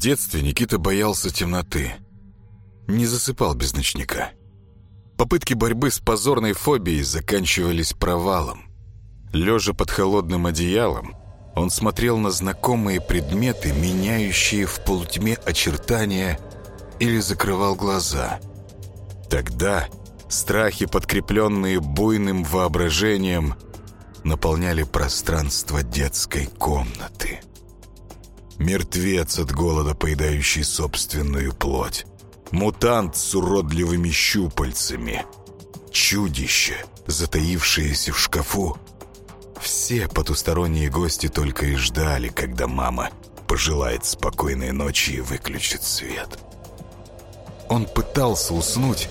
детстве Никита боялся темноты. Не засыпал без ночника. Попытки борьбы с позорной фобией заканчивались провалом. Лежа под холодным одеялом, он смотрел на знакомые предметы, меняющие в полутьме очертания, или закрывал глаза. Тогда страхи, подкрепленные буйным воображением, наполняли пространство детской комнаты. Мертвец от голода, поедающий собственную плоть. Мутант с уродливыми щупальцами. Чудище, затаившееся в шкафу. Все потусторонние гости только и ждали, когда мама пожелает спокойной ночи и выключит свет. Он пытался уснуть,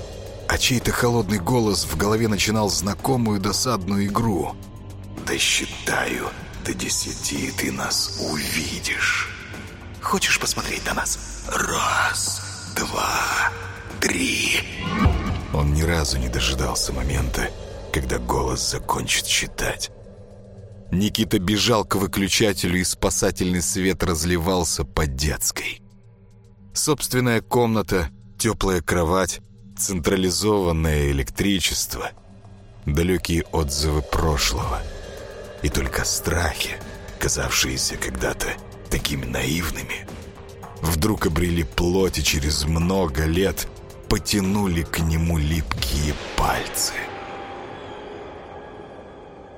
а чей-то холодный голос в голове начинал знакомую досадную игру. «Досчитаю до десяти, и ты нас увидишь». Хочешь посмотреть на нас? Раз, два, три. Он ни разу не дожидался момента, когда голос закончит считать. Никита бежал к выключателю, и спасательный свет разливался по детской. Собственная комната, теплая кровать, централизованное электричество, далекие отзывы прошлого и только страхи, казавшиеся когда-то такими наивными, вдруг обрели плоть и через много лет потянули к нему липкие пальцы.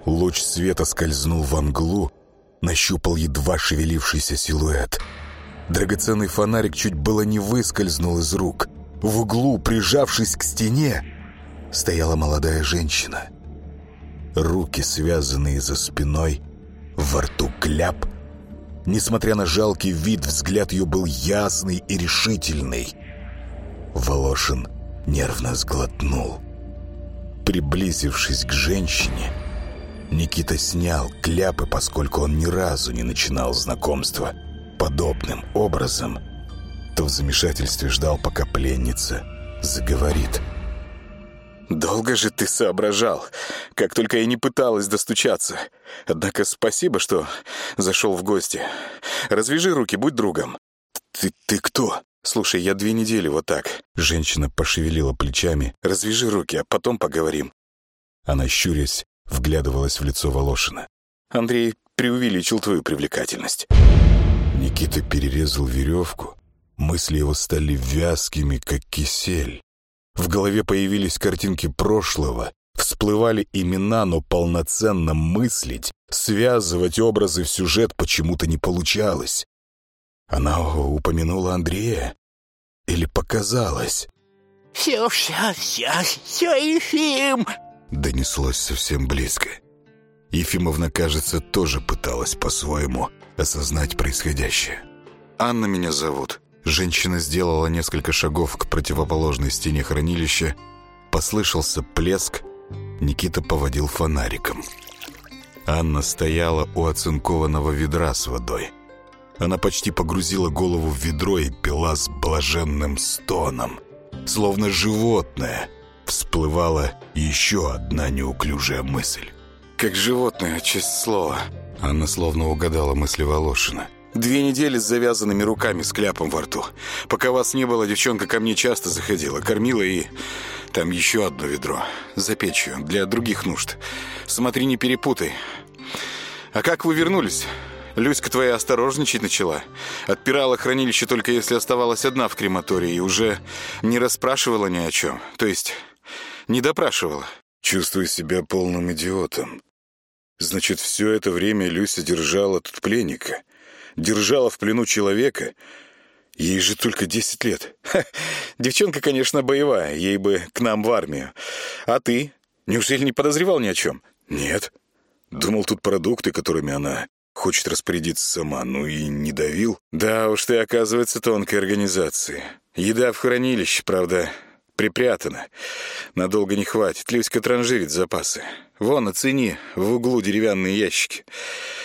Луч света скользнул в англу, нащупал едва шевелившийся силуэт. Драгоценный фонарик чуть было не выскользнул из рук. В углу, прижавшись к стене, стояла молодая женщина. Руки, связанные за спиной, во рту кляп — Несмотря на жалкий вид, взгляд ее был ясный и решительный. Волошин нервно сглотнул. Приблизившись к женщине, Никита снял кляпы, поскольку он ни разу не начинал знакомство подобным образом, то в замешательстве ждал, пока пленница заговорит. «Долго же ты соображал, как только я не пыталась достучаться. Однако спасибо, что зашел в гости. Развяжи руки, будь другом». «Ты, ты кто?» «Слушай, я две недели вот так». Женщина пошевелила плечами. «Развяжи руки, а потом поговорим». Она, щурясь, вглядывалась в лицо Волошина. «Андрей преувеличил твою привлекательность». Никита перерезал веревку. Мысли его стали вязкими, как кисель. В голове появились картинки прошлого, всплывали имена, но полноценно мыслить, связывать образы в сюжет почему-то не получалось. Она упомянула Андрея? Или показалось? «Все, все, все, все, Ефим!» Донеслось совсем близко. Ефимовна, кажется, тоже пыталась по-своему осознать происходящее. «Анна меня зовут», Женщина сделала несколько шагов к противоположной стене хранилища. Послышался плеск. Никита поводил фонариком. Анна стояла у оцинкованного ведра с водой. Она почти погрузила голову в ведро и пила с блаженным стоном. Словно животное. Всплывала еще одна неуклюжая мысль. «Как животное, честь слова». Анна словно угадала мысли Волошина. Две недели с завязанными руками, с кляпом во рту. Пока вас не было, девчонка ко мне часто заходила, кормила и... Там еще одно ведро. За печью, для других нужд. Смотри, не перепутай. А как вы вернулись? Люська твоя осторожничать начала. Отпирала хранилище только если оставалась одна в крематории и уже не расспрашивала ни о чем. То есть, не допрашивала. Чувствую себя полным идиотом. Значит, все это время Люся держала тут пленника держала в плену человека. Ей же только десять лет. Ха, девчонка, конечно, боевая, ей бы к нам в армию. А ты? Неужели не подозревал ни о чем? Нет. Думал, тут продукты, которыми она хочет распорядиться сама, ну и не давил. Да уж ты, оказывается, тонкой организации. Еда в хранилище, правда, припрятана. Надолго не хватит. Люська транжирит запасы. Вон, оцени, в углу деревянные ящики.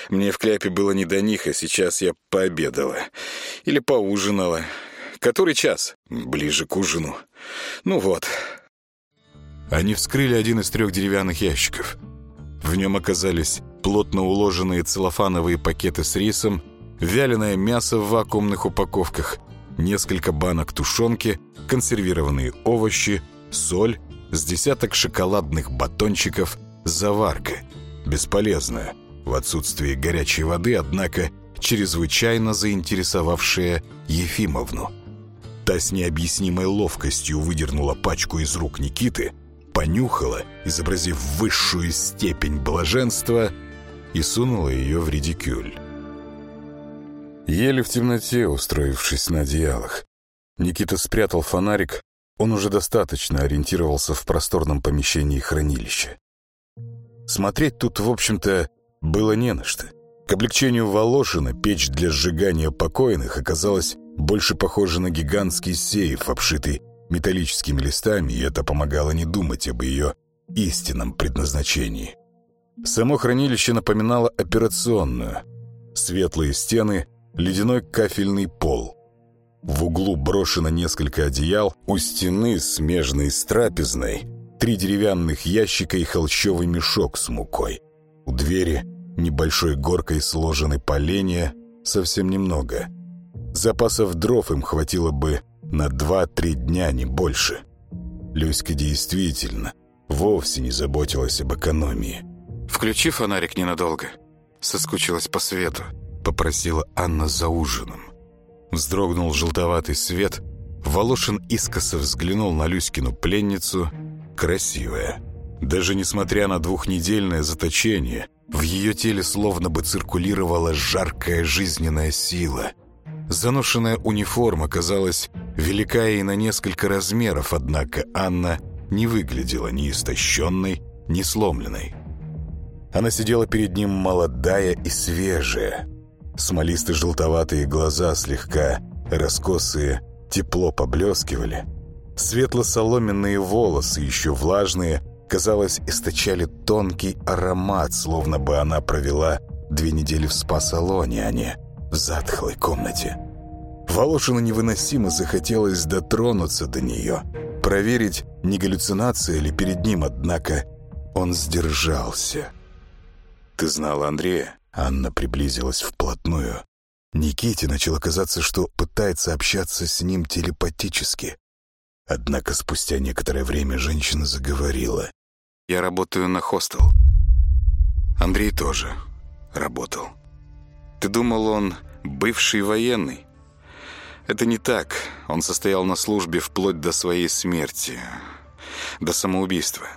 Мне в кляпе было не до них, а сейчас я пообедала. Или поужинала. Который час? Ближе к ужину. Ну вот. Они вскрыли один из трех деревянных ящиков. В нем оказались плотно уложенные целлофановые пакеты с рисом, вяленое мясо в вакуумных упаковках, несколько банок тушенки, консервированные овощи, соль, с десяток шоколадных батончиков, заварка. Бесполезная, в отсутствии горячей воды, однако чрезвычайно заинтересовавшая Ефимовну. Та с необъяснимой ловкостью выдернула пачку из рук Никиты, понюхала, изобразив высшую степень блаженства, и сунула ее в редикюль. Еле в темноте, устроившись на одеялах. Никита спрятал фонарик, он уже достаточно ориентировался в просторном помещении хранилища. Смотреть тут, в общем-то, было не на что. К облегчению Волошина печь для сжигания покойных оказалась больше похожа на гигантский сейф, обшитый металлическими листами, и это помогало не думать об ее истинном предназначении. Само хранилище напоминало операционную. Светлые стены, ледяной кафельный пол. В углу брошено несколько одеял, у стены, смежной с трапезной, три деревянных ящика и холщовый мешок с мукой. У двери небольшой горкой сложены поленья, совсем немного. Запасов дров им хватило бы на два-три дня, не больше. Люська действительно вовсе не заботилась об экономии. «Включи фонарик ненадолго», — соскучилась по свету попросила Анна за ужином. Вздрогнул желтоватый свет. Волошин искоса взглянул на Люськину пленницу. Красивая. Даже несмотря на двухнедельное заточение, в ее теле словно бы циркулировала жаркая жизненная сила. Заношенная униформа казалась велика и на несколько размеров, однако Анна не выглядела ни истощенной, ни сломленной. Она сидела перед ним молодая и свежая, Смолисто-желтоватые глаза, слегка раскосые, тепло поблескивали. Светло-соломенные волосы, еще влажные, казалось, источали тонкий аромат, словно бы она провела две недели в спа-салоне, а не в затхлой комнате. Волошину невыносимо захотелось дотронуться до нее, проверить, не галлюцинация ли перед ним, однако он сдержался. «Ты знала Андрея?» Анна приблизилась вплотную. Никите начало казаться, что пытается общаться с ним телепатически. Однако спустя некоторое время женщина заговорила. «Я работаю на хостел. Андрей тоже работал. Ты думал, он бывший военный? Это не так. Он состоял на службе вплоть до своей смерти, до самоубийства.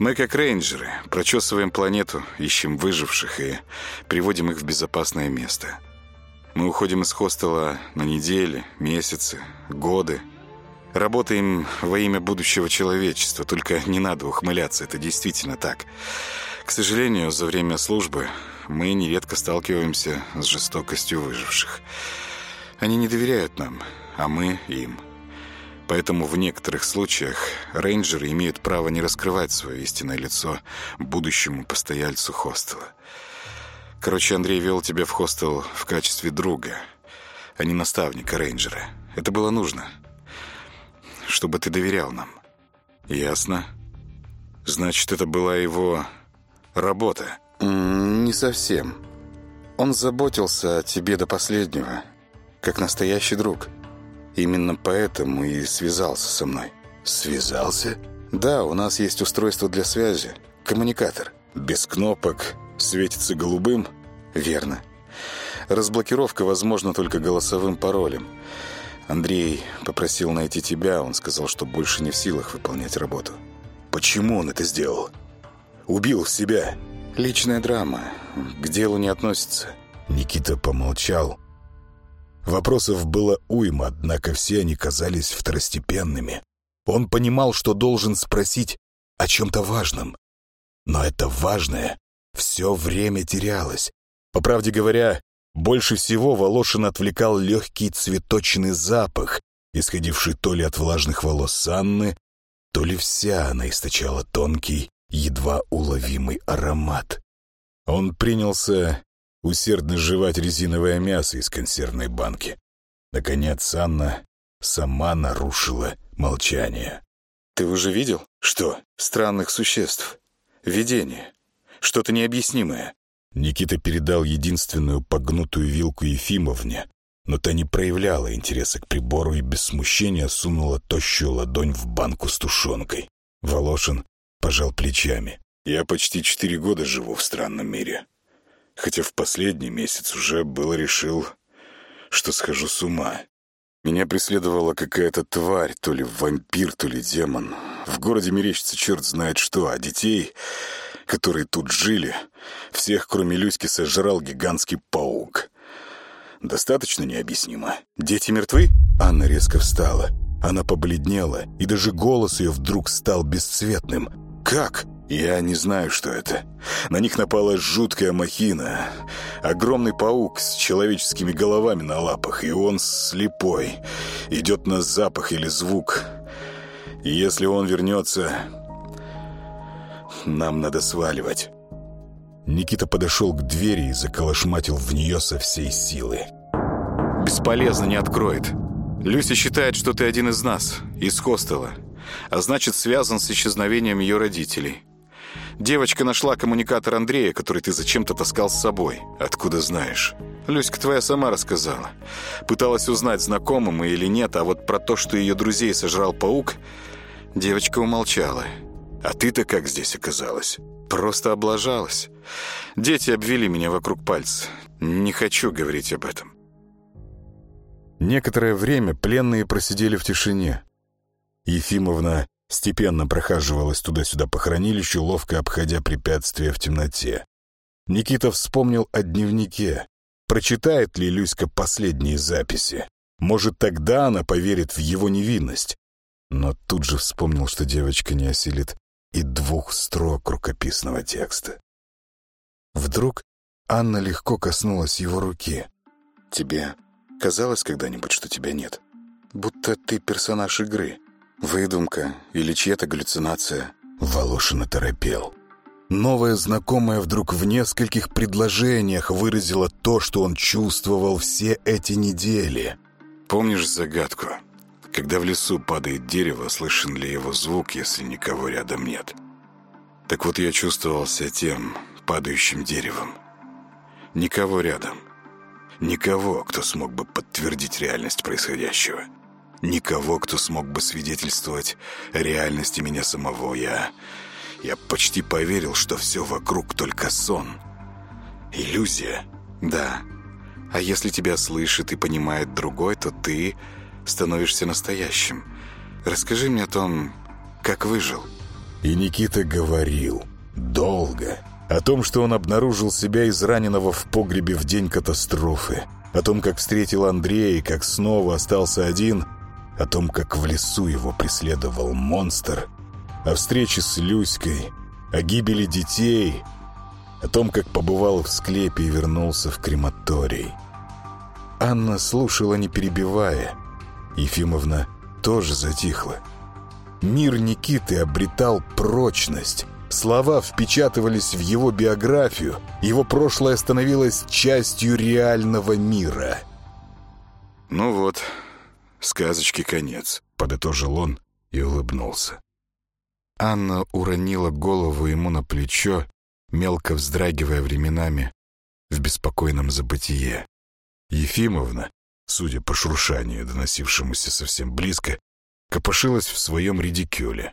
Мы, как рейнджеры, прочесываем планету, ищем выживших и приводим их в безопасное место. Мы уходим из хостела на недели, месяцы, годы. Работаем во имя будущего человечества, только не надо ухмыляться, это действительно так. К сожалению, за время службы мы нередко сталкиваемся с жестокостью выживших. Они не доверяют нам, а мы им. Поэтому в некоторых случаях рейнджеры имеют право не раскрывать свое истинное лицо будущему постояльцу хостела. Короче, Андрей вел тебя в хостел в качестве друга, а не наставника рейнджера. Это было нужно, чтобы ты доверял нам. Ясно? Значит, это была его работа? Не совсем. Он заботился о тебе до последнего, как настоящий друг. Именно поэтому и связался со мной. Связался? Да, у нас есть устройство для связи. Коммуникатор. Без кнопок. Светится голубым? Верно. Разблокировка возможна только голосовым паролем. Андрей попросил найти тебя. Он сказал, что больше не в силах выполнять работу. Почему он это сделал? Убил себя. Личная драма. К делу не относится. Никита помолчал, Вопросов было уйма, однако все они казались второстепенными. Он понимал, что должен спросить о чем-то важном. Но это важное все время терялось. По правде говоря, больше всего Волошин отвлекал легкий цветочный запах, исходивший то ли от влажных волос Анны, то ли вся она источала тонкий, едва уловимый аромат. Он принялся усердно жевать резиновое мясо из консервной банки. Наконец Анна сама нарушила молчание. «Ты уже видел? Что? Странных существ. Видение. Что-то необъяснимое. Никита передал единственную погнутую вилку Ефимовне, но та не проявляла интереса к прибору и без смущения сунула тощую ладонь в банку с тушенкой. Волошин пожал плечами. «Я почти четыре года живу в странном мире, хотя в последний месяц уже было решил, что схожу с ума. Меня преследовала какая-то тварь, то ли вампир, то ли демон. В городе мерещится черт знает что, а детей, которые тут жили, всех, кроме Люськи, сожрал гигантский паук. Достаточно необъяснимо. Дети мертвы? Анна резко встала. Она побледнела, и даже голос ее вдруг стал бесцветным. «Как?» «Я не знаю, что это. На них напала жуткая махина. Огромный паук с человеческими головами на лапах, и он слепой. Идет на запах или звук. И если он вернется, нам надо сваливать». Никита подошел к двери и заколошматил в нее со всей силы. «Бесполезно, не откроет. Люся считает, что ты один из нас, из хостела, а значит, связан с исчезновением ее родителей». Девочка нашла коммуникатор Андрея, который ты зачем-то таскал с собой. Откуда знаешь? Люська твоя сама рассказала. Пыталась узнать, знакомы мы или нет, а вот про то, что ее друзей сожрал паук, девочка умолчала. А ты-то как здесь оказалась? Просто облажалась. Дети обвели меня вокруг пальца. Не хочу говорить об этом. Некоторое время пленные просидели в тишине. Ефимовна Степенно прохаживалась туда-сюда по хранилищу, ловко обходя препятствия в темноте. Никита вспомнил о дневнике. Прочитает ли Люська последние записи? Может, тогда она поверит в его невинность. Но тут же вспомнил, что девочка не осилит и двух строк рукописного текста. Вдруг Анна легко коснулась его руки. «Тебе казалось когда-нибудь, что тебя нет? Будто ты персонаж игры?» Выдумка или чья-то галлюцинация. Волошин оторопел. Новая знакомая вдруг в нескольких предложениях выразила то, что он чувствовал все эти недели. «Помнишь загадку? Когда в лесу падает дерево, слышен ли его звук, если никого рядом нет? Так вот я чувствовался тем падающим деревом. Никого рядом. Никого, кто смог бы подтвердить реальность происходящего. Никого, кто смог бы свидетельствовать реальности меня самого. Я... Я почти поверил, что все вокруг только сон. Иллюзия. Да. А если тебя слышит и понимает другой, то ты становишься настоящим. Расскажи мне о том, как выжил. И Никита говорил. Долго. О том, что он обнаружил себя израненного в погребе в день катастрофы. О том, как встретил Андрея и как снова остался один – о том, как в лесу его преследовал монстр, о встрече с Люськой, о гибели детей, о том, как побывал в склепе и вернулся в крематорий. Анна слушала, не перебивая. Ефимовна тоже затихла. Мир Никиты обретал прочность. Слова впечатывались в его биографию, его прошлое становилось частью реального мира. «Ну вот», сказочки конец», — подытожил он и улыбнулся. Анна уронила голову ему на плечо, мелко вздрагивая временами в беспокойном забытие. Ефимовна, судя по шуршанию, доносившемуся совсем близко, копошилась в своем редикюле.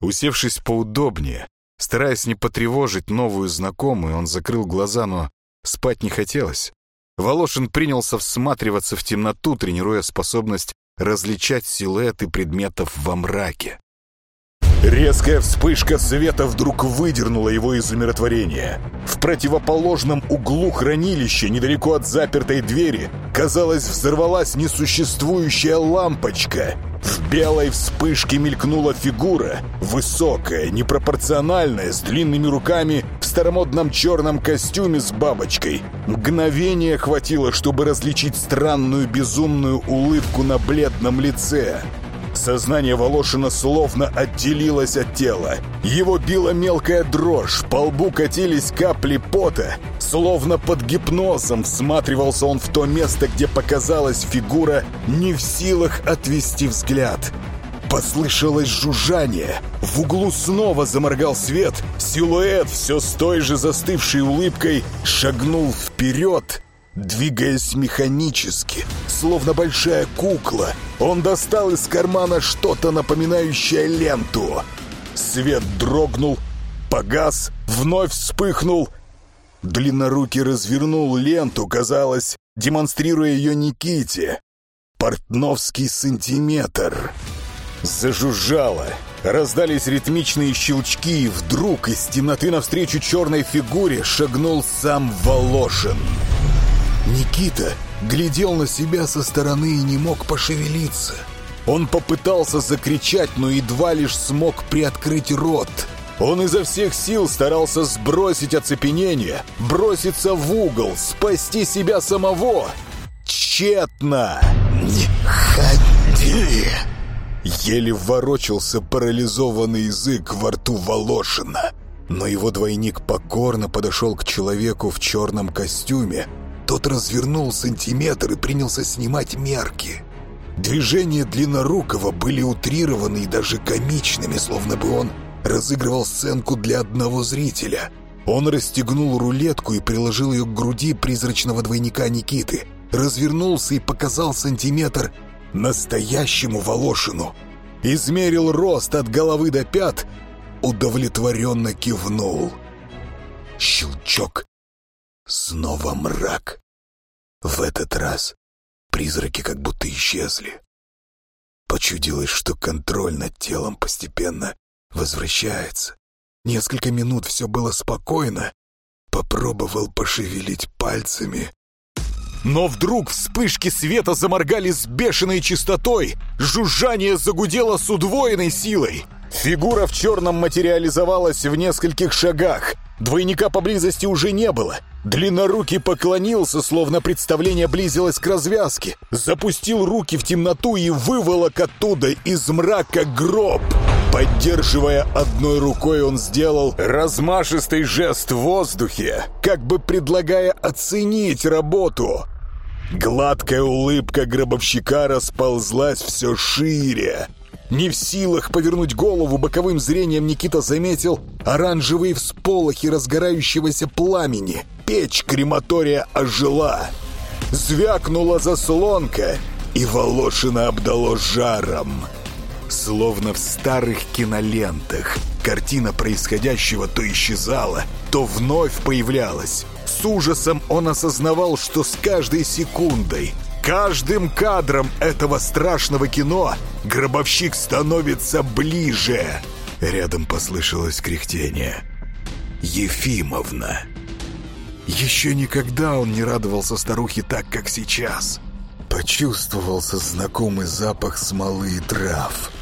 Усевшись поудобнее, стараясь не потревожить новую знакомую, он закрыл глаза, но спать не хотелось. Волошин принялся всматриваться в темноту, тренируя способность различать силуэты предметов во мраке. Резкая вспышка света вдруг выдернула его из умиротворения. В противоположном углу хранилища, недалеко от запертой двери, казалось, взорвалась несуществующая лампочка. В белой вспышке мелькнула фигура, высокая, непропорциональная, с длинными руками, в старомодном черном костюме с бабочкой. Мгновение хватило, чтобы различить странную безумную улыбку на бледном лице. Сознание Волошина словно отделилось от тела. Его била мелкая дрожь, по лбу катились капли пота. Словно под гипнозом всматривался он в то место, где показалась фигура, не в силах отвести взгляд. Послышалось жужжание. В углу снова заморгал свет. Силуэт, все с той же застывшей улыбкой, шагнул вперед, двигаясь механически, словно большая кукла. Он достал из кармана что-то напоминающее ленту. Свет дрогнул, погас, вновь вспыхнул. Длиннорукий развернул ленту, казалось, демонстрируя ее Никите. «Портновский сантиметр». Зажужжало. Раздались ритмичные щелчки, и вдруг из темноты навстречу черной фигуре шагнул сам Волошин. Никита глядел на себя со стороны и не мог пошевелиться. Он попытался закричать, но едва лишь смог приоткрыть рот. Он изо всех сил старался сбросить оцепенение, броситься в угол, спасти себя самого. Тщетно! «Не ходи!» Еле ворочался парализованный язык во рту Волошина. Но его двойник покорно подошел к человеку в черном костюме. Тот развернул сантиметр и принялся снимать мерки. Движения длиннорукого были утрированы и даже комичными, словно бы он разыгрывал сценку для одного зрителя. Он расстегнул рулетку и приложил ее к груди призрачного двойника Никиты. Развернулся и показал сантиметр настоящему Волошину. Измерил рост от головы до пят, удовлетворенно кивнул. Щелчок. Снова мрак. В этот раз призраки как будто исчезли. Почудилось, что контроль над телом постепенно возвращается. Несколько минут все было спокойно. Попробовал пошевелить пальцами. Но вдруг вспышки света заморгали с бешеной частотой. Жужжание загудело с удвоенной силой. Фигура в черном материализовалась в нескольких шагах. Двойника поблизости уже не было. Длиннорукий поклонился, словно представление близилось к развязке. Запустил руки в темноту и выволок оттуда из мрака гроб. Поддерживая одной рукой, он сделал размашистый жест в воздухе, как бы предлагая оценить работу. Гладкая улыбка гробовщика расползлась все шире. Не в силах повернуть голову, боковым зрением Никита заметил оранжевые всполохи разгорающегося пламени. Печь крематория ожила. Звякнула заслонка, и Волошина обдало жаром. Словно в старых кинолентах, картина происходящего то исчезала, то вновь появлялась. С ужасом он осознавал, что с каждой секундой каждым кадром этого страшного кино гробовщик становится ближе. Рядом послышалось кряхтение. Ефимовна. Еще никогда он не радовался старухе так, как сейчас. Почувствовался знакомый запах смолы и трав.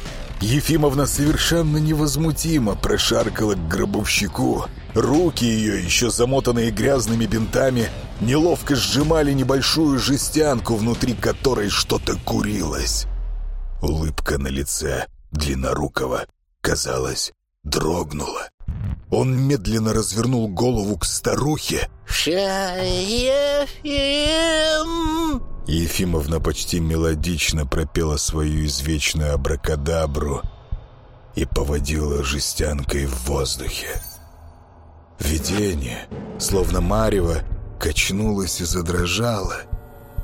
Ефимовна совершенно невозмутимо прошаркала к гробовщику. Руки ее, еще замотанные грязными бинтами, неловко сжимали небольшую жестянку, внутри которой что-то курилось. Улыбка на лице длиннорукого, казалось, дрогнула. Он медленно развернул голову к старухе. Ефим! Ефимовна почти мелодично пропела свою извечную абракадабру и поводила жестянкой в воздухе. Видение, словно марево, качнулось и задрожало.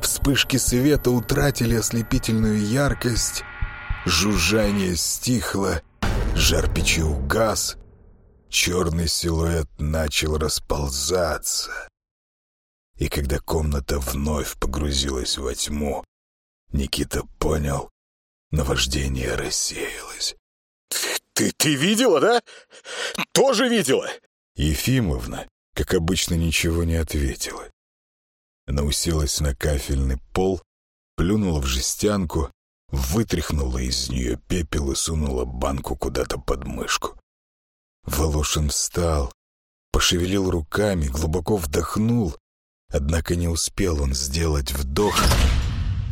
Вспышки света утратили ослепительную яркость, жужжание стихло, жар печи угас, черный силуэт начал расползаться. И когда комната вновь погрузилась во тьму, Никита понял, наваждение рассеялось. «Ты, ты видела, да? Тоже видела?» Ефимовна, как обычно, ничего не ответила. Она уселась на кафельный пол, плюнула в жестянку, вытряхнула из нее пепел и сунула банку куда-то под мышку. Волошин встал, пошевелил руками, глубоко вдохнул, однако не успел он сделать вдох,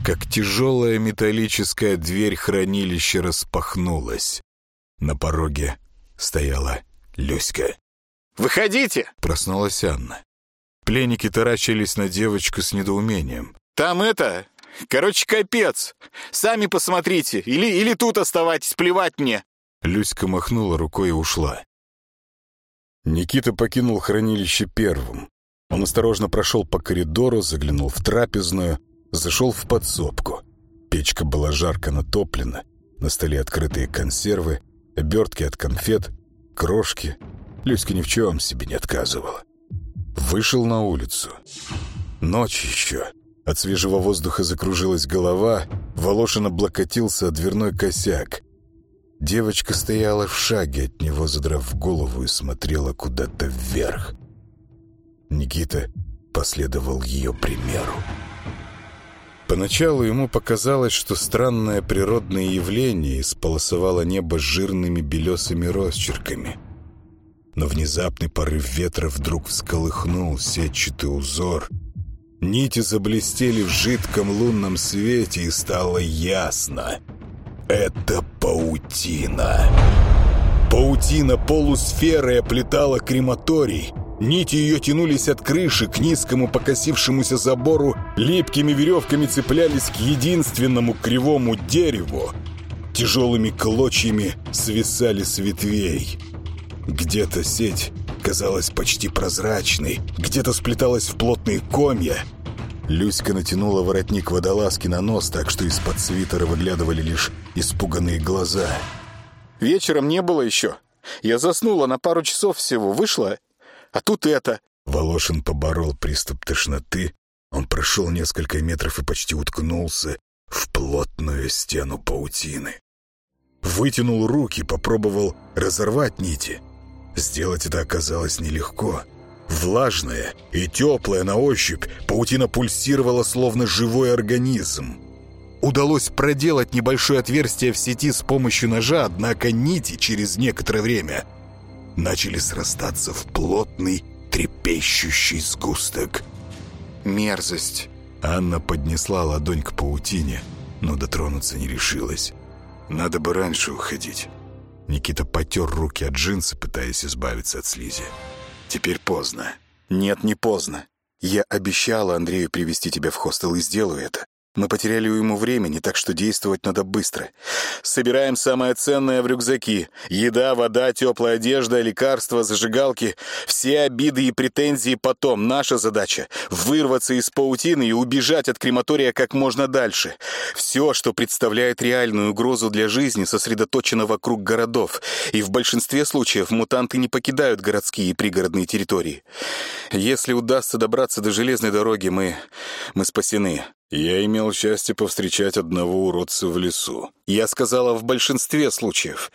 как тяжелая металлическая дверь хранилища распахнулась. На пороге стояла Люська. «Выходите!» — проснулась Анна. Пленники таращились на девочку с недоумением. «Там это... Короче, капец. Сами посмотрите. Или, или тут оставайтесь, плевать мне. Люська махнула рукой и ушла. Никита покинул хранилище первым. Он осторожно прошел по коридору, заглянул в трапезную, зашел в подсобку. Печка была жарко натоплена, на столе открытые консервы, обертки от конфет, крошки. Люська ни в чем себе не отказывала. Вышел на улицу. Ночь еще. От свежего воздуха закружилась голова, Волошин облокотился о дверной косяк. Девочка стояла в шаге от него, задрав голову и смотрела куда-то вверх. Никита последовал ее примеру. Поначалу ему показалось, что странное природное явление исполосовало небо жирными белесыми росчерками. Но внезапный порыв ветра вдруг всколыхнул сетчатый узор. Нити заблестели в жидком лунном свете, и стало ясно. Это паутина. Паутина полусферой оплетала крематорий — Нити ее тянулись от крыши к низкому покосившемуся забору, липкими веревками цеплялись к единственному кривому дереву. Тяжелыми клочьями свисали с ветвей. Где-то сеть казалась почти прозрачной, где-то сплеталась в плотные комья. Люська натянула воротник водолазки на нос, так что из-под свитера выглядывали лишь испуганные глаза. «Вечером не было еще. Я заснула на пару часов всего, вышла а тут это...» Волошин поборол приступ тошноты. Он прошел несколько метров и почти уткнулся в плотную стену паутины. Вытянул руки, попробовал разорвать нити. Сделать это оказалось нелегко. Влажная и теплая на ощупь, паутина пульсировала, словно живой организм. Удалось проделать небольшое отверстие в сети с помощью ножа, однако нити через некоторое время начали срастаться в плотный, трепещущий сгусток. «Мерзость!» Анна поднесла ладонь к паутине, но дотронуться не решилась. «Надо бы раньше уходить». Никита потер руки от джинсы, пытаясь избавиться от слизи. «Теперь поздно». «Нет, не поздно. Я обещала Андрею привести тебя в хостел и сделаю это. Мы потеряли ему времени, так что действовать надо быстро. Собираем самое ценное в рюкзаки. Еда, вода, теплая одежда, лекарства, зажигалки. Все обиды и претензии потом. Наша задача — вырваться из паутины и убежать от крематория как можно дальше. Все, что представляет реальную угрозу для жизни, сосредоточено вокруг городов. И в большинстве случаев мутанты не покидают городские и пригородные территории. Если удастся добраться до железной дороги, мы... мы спасены. Я имел счастье повстречать одного уродца в лесу. Я сказала, в большинстве случаев.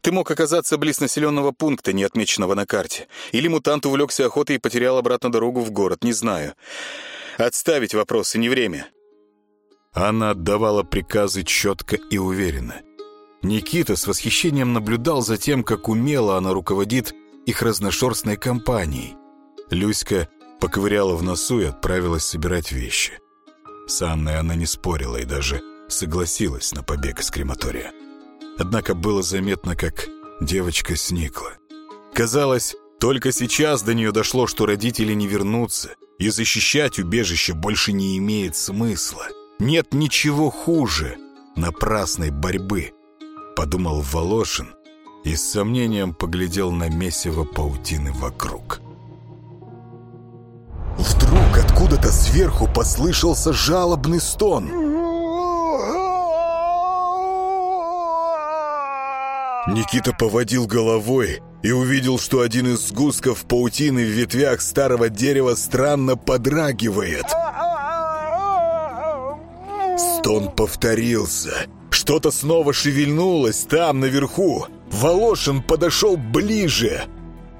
Ты мог оказаться близ населенного пункта, не отмеченного на карте. Или мутант увлекся охотой и потерял обратно дорогу в город, не знаю. Отставить вопросы, не время. Она отдавала приказы четко и уверенно. Никита с восхищением наблюдал за тем, как умело она руководит их разношерстной компанией. Люська поковыряла в носу и отправилась собирать вещи. С Анной она не спорила и даже согласилась на побег из крематория. Однако было заметно, как девочка сникла. Казалось, только сейчас до нее дошло, что родители не вернутся, и защищать убежище больше не имеет смысла. Нет ничего хуже напрасной борьбы, подумал Волошин и с сомнением поглядел на месиво паутины вокруг. Вдруг откуда-то сверху послышался жалобный стон. Никита поводил головой и увидел, что один из сгустков паутины в ветвях старого дерева странно подрагивает. Стон повторился. Что-то снова шевельнулось там, наверху. Волошин подошел ближе.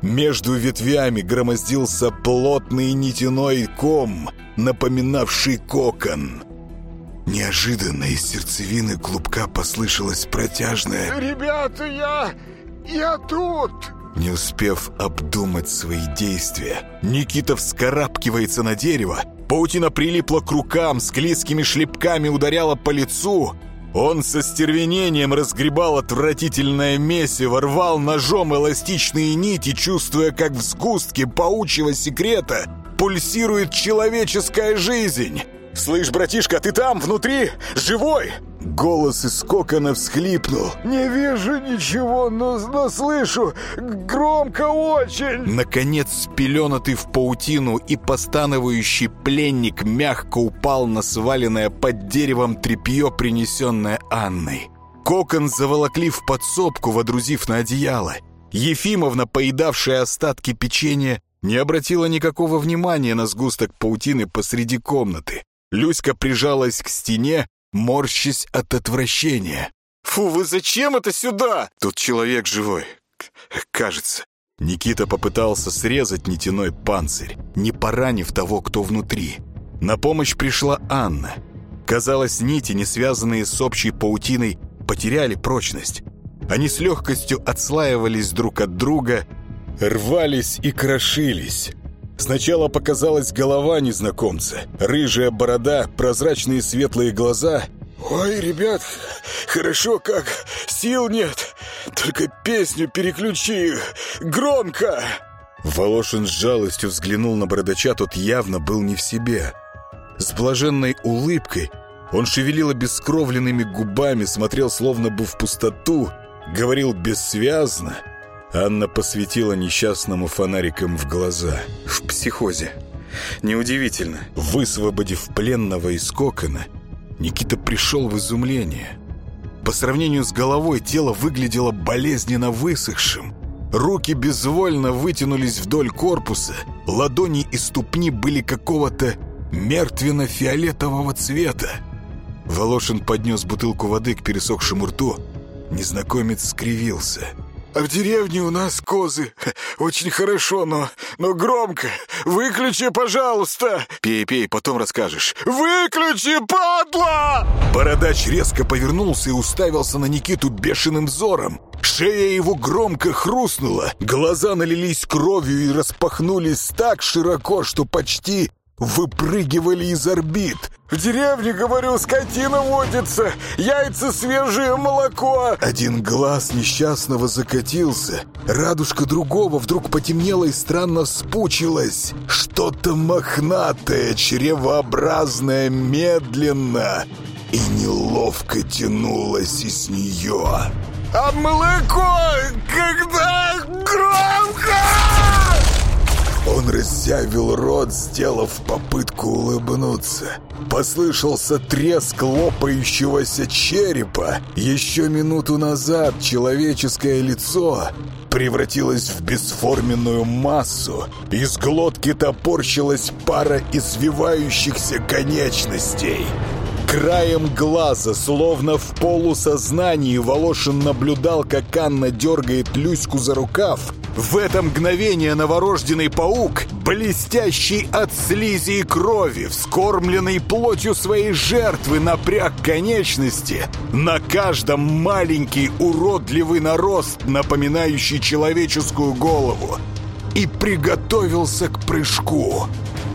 Между ветвями громоздился плотный нитяной ком, напоминавший кокон. Неожиданно из сердцевины клубка послышалось протяжное «Ребята, я... я тут!» Не успев обдумать свои действия, Никита вскарабкивается на дерево, паутина прилипла к рукам, с клизкими шлепками ударяла по лицу, он со стервенением разгребал отвратительное месиво, рвал ножом эластичные нити, чувствуя, как в сгустке паучьего секрета пульсирует человеческая жизнь. Слышь, братишка, ты там, внутри? Живой?» Голос из кокона всхлипнул. «Не вижу ничего, но, но слышу громко очень!» Наконец, спеленатый в паутину и постанывающий пленник мягко упал на сваленное под деревом тряпье, принесенное Анной. Кокон заволокли в подсобку, водрузив на одеяло. Ефимовна, поедавшая остатки печенья, не обратила никакого внимания на сгусток паутины посреди комнаты. Люська прижалась к стене, морщась от отвращения. «Фу, вы зачем это сюда?» «Тут человек живой, кажется». Никита попытался срезать нитяной панцирь, не поранив того, кто внутри. На помощь пришла Анна. Казалось, нити, не связанные с общей паутиной, потеряли прочность. Они с легкостью отслаивались друг от друга, рвались и крошились. Сначала показалась голова незнакомца, рыжая борода, прозрачные светлые глаза. «Ой, ребят, хорошо как, сил нет, только песню переключи, громко!» Волошин с жалостью взглянул на бородача, тот явно был не в себе. С блаженной улыбкой он шевелил обескровленными губами, смотрел словно бы в пустоту, говорил бессвязно — Анна посветила несчастному фонариком в глаза. В психозе. Неудивительно. Высвободив пленного из кокона, Никита пришел в изумление. По сравнению с головой тело выглядело болезненно высохшим. Руки безвольно вытянулись вдоль корпуса, ладони и ступни были какого-то мертвенно-фиолетового цвета. Волошин поднес бутылку воды к пересохшему рту. Незнакомец скривился — а в деревне у нас козы. Очень хорошо, но, но громко. Выключи, пожалуйста. Пей, пей, потом расскажешь. Выключи, падла! Бородач резко повернулся и уставился на Никиту бешеным взором. Шея его громко хрустнула, глаза налились кровью и распахнулись так широко, что почти выпрыгивали из орбит. В деревне, говорю, скотина водится, яйца свежие, молоко. Один глаз несчастного закатился, радужка другого вдруг потемнела и странно вспучилась. Что-то мохнатое, чревообразное, медленно и неловко тянулось из нее. А молоко когда громко! Он разъявил рот, сделав попытку улыбнуться. Послышался треск лопающегося черепа. Еще минуту назад человеческое лицо превратилось в бесформенную массу. Из глотки топорщилась пара извивающихся конечностей. Краем глаза, словно в полусознании, Волошин наблюдал, как Анна дергает Люську за рукав. В это мгновение новорожденный паук, блестящий от слизи и крови, вскормленный плотью своей жертвы, напряг конечности. На каждом маленький уродливый нарост, напоминающий человеческую голову. И приготовился к прыжку.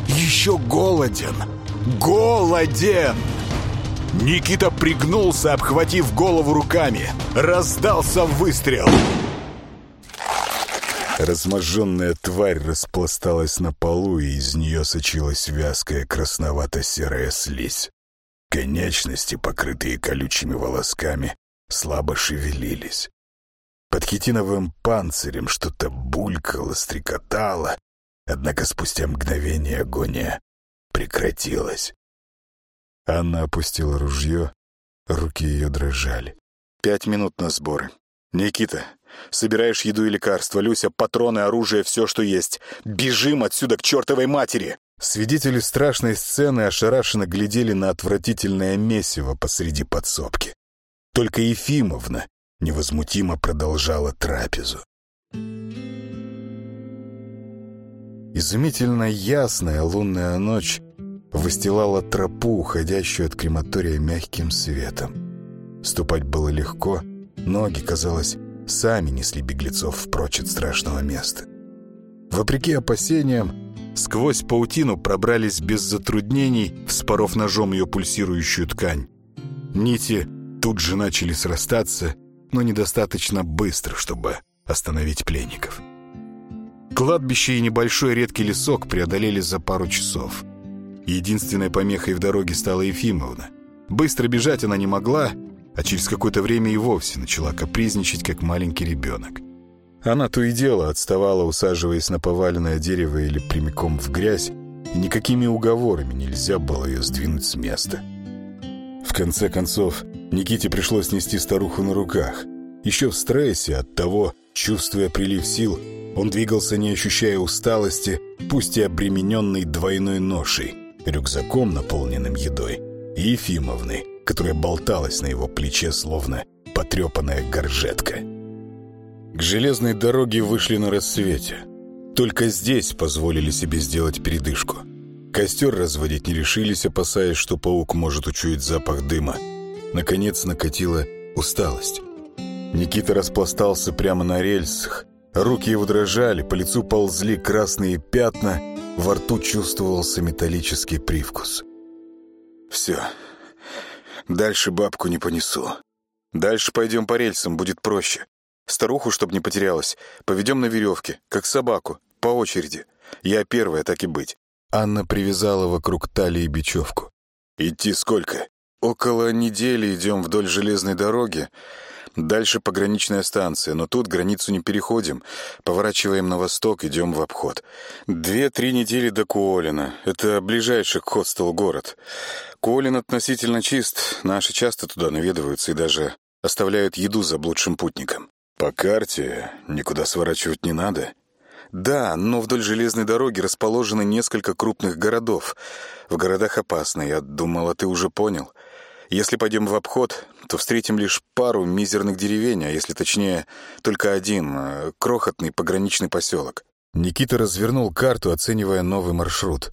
Еще голоден. Голоден! Никита пригнулся, обхватив голову руками. Раздался выстрел. Разможженная тварь распласталась на полу, и из нее сочилась вязкая красновато-серая слизь. Конечности, покрытые колючими волосками, слабо шевелились. Под хитиновым панцирем что-то булькало, стрекотало, однако спустя мгновение агония прекратилась. Анна опустила ружье, руки ее дрожали. «Пять минут на сборы. Никита, собираешь еду и лекарства, Люся, патроны, оружие, все, что есть. Бежим отсюда к чертовой матери!» Свидетели страшной сцены ошарашенно глядели на отвратительное месиво посреди подсобки. Только Ефимовна невозмутимо продолжала трапезу. Изумительно ясная лунная ночь выстилала тропу, уходящую от крематория мягким светом. Ступать было легко, ноги, казалось, сами несли беглецов прочь от страшного места. Вопреки опасениям, сквозь паутину пробрались без затруднений, вспоров ножом ее пульсирующую ткань. Нити тут же начали срастаться, но недостаточно быстро, чтобы остановить пленников. Кладбище и небольшой редкий лесок преодолели за пару часов. Единственной помехой в дороге стала Ефимовна. Быстро бежать она не могла, а через какое-то время и вовсе начала капризничать, как маленький ребенок. Она то и дело отставала, усаживаясь на поваленное дерево или прямиком в грязь, и никакими уговорами нельзя было ее сдвинуть с места. В конце концов, Никите пришлось нести старуху на руках. Еще в стрессе от того, чувствуя прилив сил, он двигался, не ощущая усталости, пусть и обремененный двойной ношей, рюкзаком, наполненным едой, и Ефимовной, которая болталась на его плече, словно потрепанная горжетка. К железной дороге вышли на рассвете. Только здесь позволили себе сделать передышку. Костер разводить не решились, опасаясь, что паук может учуять запах дыма. Наконец накатила усталость. Никита распластался прямо на рельсах. Руки его дрожали, по лицу ползли красные пятна, во рту чувствовался металлический привкус. «Все, дальше бабку не понесу. Дальше пойдем по рельсам, будет проще. Старуху, чтоб не потерялась, поведем на веревке, как собаку, по очереди. Я первая, так и быть». Анна привязала вокруг талии бечевку. «Идти сколько?» «Около недели идем вдоль железной дороги. Дальше пограничная станция, но тут границу не переходим. Поворачиваем на восток, идем в обход. Две-три недели до Куолина. Это ближайший к Хостелу город. Куолин относительно чист. Наши часто туда наведываются и даже оставляют еду заблудшим путникам. По карте никуда сворачивать не надо. Да, но вдоль железной дороги расположены несколько крупных городов. В городах опасно, я думала, ты уже понял. Если пойдем в обход, то встретим лишь пару мизерных деревень, а если точнее, только один, э, крохотный пограничный поселок. Никита развернул карту, оценивая новый маршрут.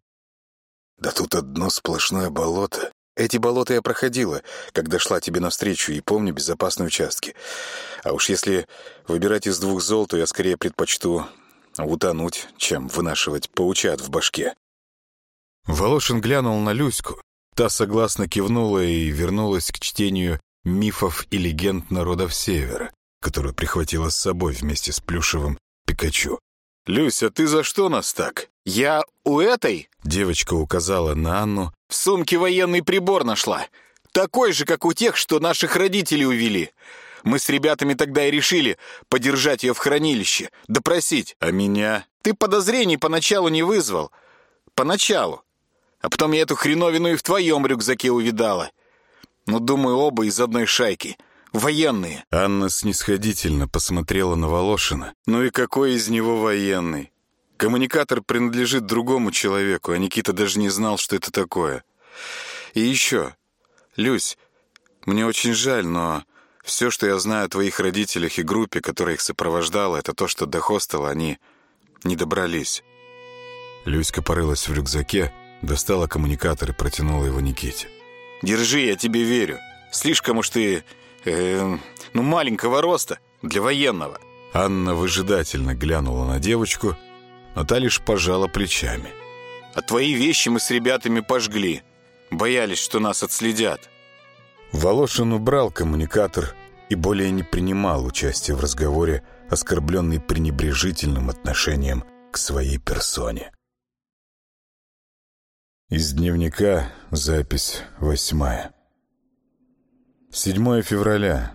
«Да тут одно сплошное болото. Эти болота я проходила, когда шла тебе навстречу, и помню безопасные участки. А уж если выбирать из двух зол, то я скорее предпочту утонуть, чем вынашивать паучат в башке». Волошин глянул на Люську. Та согласно кивнула и вернулась к чтению мифов и легенд народов Севера, которую прихватила с собой вместе с плюшевым Пикачу. «Люся, ты за что нас так?» «Я у этой?» Девочка указала на Анну. «В сумке военный прибор нашла. Такой же, как у тех, что наших родителей увели. Мы с ребятами тогда и решили подержать ее в хранилище, допросить. А меня? Ты подозрений поначалу не вызвал. Поначалу. А потом я эту хреновину и в твоем рюкзаке увидала. Ну, думаю, оба из одной шайки. Военные. Анна снисходительно посмотрела на Волошина. Ну и какой из него военный? Коммуникатор принадлежит другому человеку, а Никита даже не знал, что это такое. И еще. Люсь, мне очень жаль, но все, что я знаю о твоих родителях и группе, которая их сопровождала, это то, что до хостела они не добрались. Люська порылась в рюкзаке, Достала коммуникатор и протянула его Никите. «Держи, я тебе верю. Слишком уж ты... Э, ну, маленького роста для военного». Анна выжидательно глянула на девочку, но та лишь пожала плечами. «А твои вещи мы с ребятами пожгли. Боялись, что нас отследят». Волошин убрал коммуникатор и более не принимал участия в разговоре, оскорбленный пренебрежительным отношением к своей персоне. Из дневника запись восьмая. 7 февраля.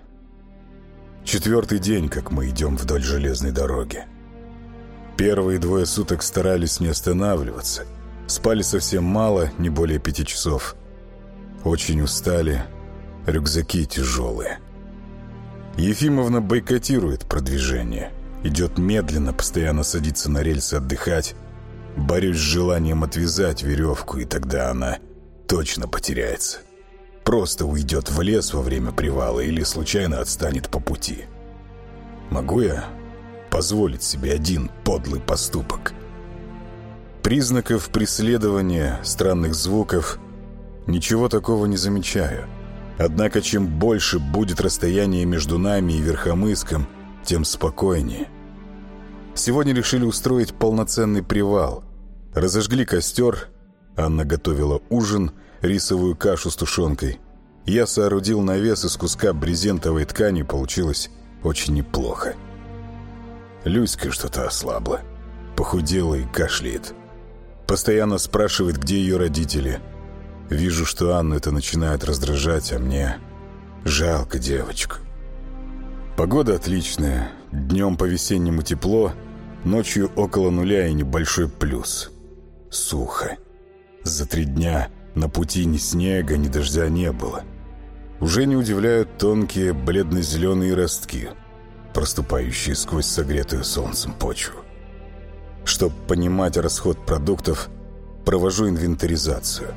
Четвертый день, как мы идем вдоль железной дороги. Первые двое суток старались не останавливаться. Спали совсем мало, не более пяти часов. Очень устали, рюкзаки тяжелые. Ефимовна бойкотирует продвижение. Идет медленно, постоянно садится на рельсы отдыхать, Борюсь с желанием отвязать веревку, и тогда она точно потеряется. Просто уйдет в лес во время привала или случайно отстанет по пути. Могу я позволить себе один подлый поступок? Признаков преследования, странных звуков, ничего такого не замечаю. Однако чем больше будет расстояние между нами и Верхомыском, тем спокойнее – Сегодня решили устроить полноценный привал. Разожгли костер, Анна готовила ужин, рисовую кашу с тушенкой. Я соорудил навес из куска брезентовой ткани, получилось очень неплохо. Люська что-то ослабла, похудела и кашляет. Постоянно спрашивает, где ее родители. Вижу, что Анну это начинает раздражать, а мне жалко девочку. Погода отличная. Днем по-весеннему тепло, ночью около нуля и небольшой плюс. Сухо. За три дня на пути ни снега, ни дождя не было. Уже не удивляют тонкие бледно-зеленые ростки, проступающие сквозь согретую солнцем почву. Чтобы понимать расход продуктов, провожу инвентаризацию.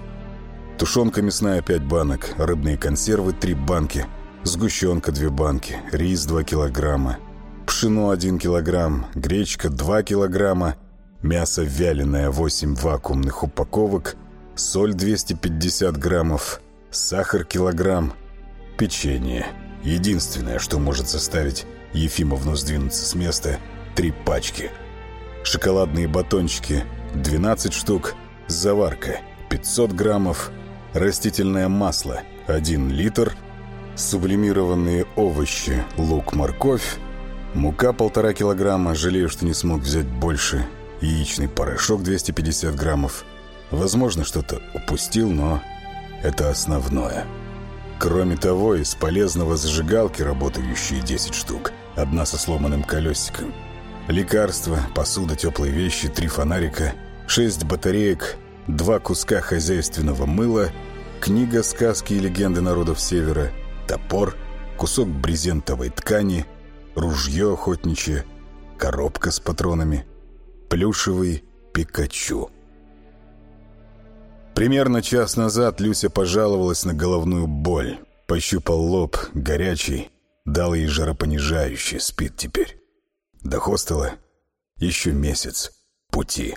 Тушенка мясная 5 банок, рыбные консервы 3 банки, сгущенка 2 банки, рис 2 килограмма, пшено 1 килограмм, гречка 2 килограмма, мясо вяленое 8 вакуумных упаковок, соль 250 граммов, сахар килограмм, печенье. Единственное, что может заставить Ефимовну сдвинуться с места – три пачки. Шоколадные батончики – 12 штук, заварка – 500 граммов, растительное масло – 1 литр, сублимированные овощи, лук, морковь, мука – полтора килограмма, жалею, что не смог взять больше, яичный порошок – 250 граммов – Возможно, что-то упустил, но это основное. Кроме того, из полезного зажигалки, работающие 10 штук, одна со сломанным колесиком, лекарства, посуда, теплые вещи, три фонарика, шесть батареек, два куска хозяйственного мыла, книга «Сказки и легенды народов Севера», топор, кусок брезентовой ткани, ружье охотничье, коробка с патронами, плюшевый Пикачу. Примерно час назад Люся пожаловалась на головную боль. Пощупал лоб, горячий, дал ей жаропонижающий, спит теперь. До хостела еще месяц пути.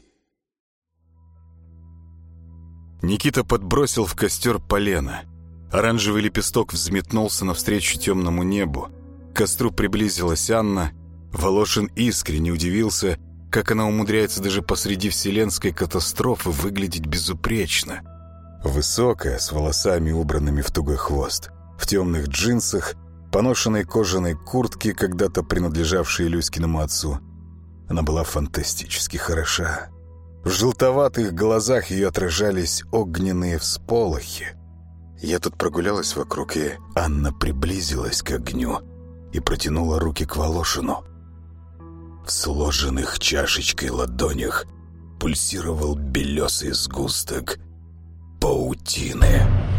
Никита подбросил в костер полено. Оранжевый лепесток взметнулся навстречу темному небу. К костру приблизилась Анна. Волошин искренне удивился, как она умудряется даже посреди вселенской катастрофы выглядеть безупречно. Высокая, с волосами убранными в тугой хвост, в темных джинсах, поношенной кожаной куртке, когда-то принадлежавшей Люськиному отцу. Она была фантастически хороша. В желтоватых глазах ее отражались огненные всполохи. Я тут прогулялась вокруг, и Анна приблизилась к огню и протянула руки к Волошину. В сложенных чашечкой ладонях пульсировал белесый сгусток паутины.